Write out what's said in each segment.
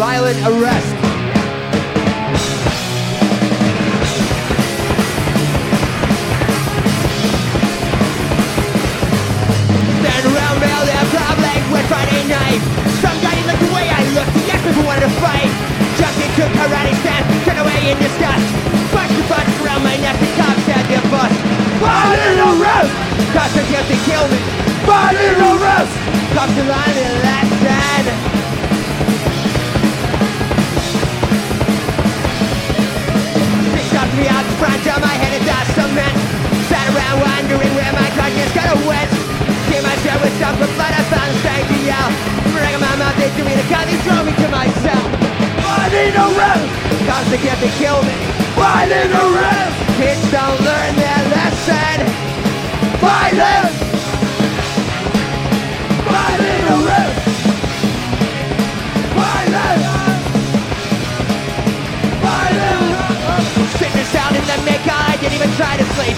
violent arrest. Then around rail their public with Friday night. Some guy didn't the way I looked. He asked I wanted to fight. Jumped into karate stand, turned away in disgust. Punched the button around my neck. The cops had their bus. Violent arrest! Cops are guilty, kill me. Violent arrest! Cops on the me out front of my head and dust cement. Sat around wondering where my conscience could have went. Came my share with stuff, but I found strength to yell. Bring my mouth, they threw me the gun, they drove me to myself." my cell. Violent arrest! Cops are guilty, kill me. Violent arrest! Kids the make I didn't even try to sleep.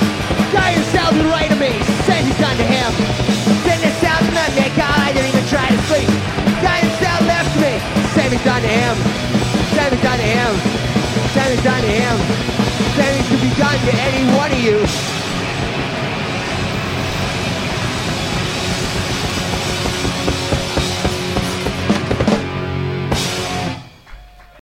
Guy cell who lied to me, said he's done to him. Sitting sound in the make I didn't even try to sleep. Guy cell left me, said he's done to him. Said he's done to him. Said he's done to him.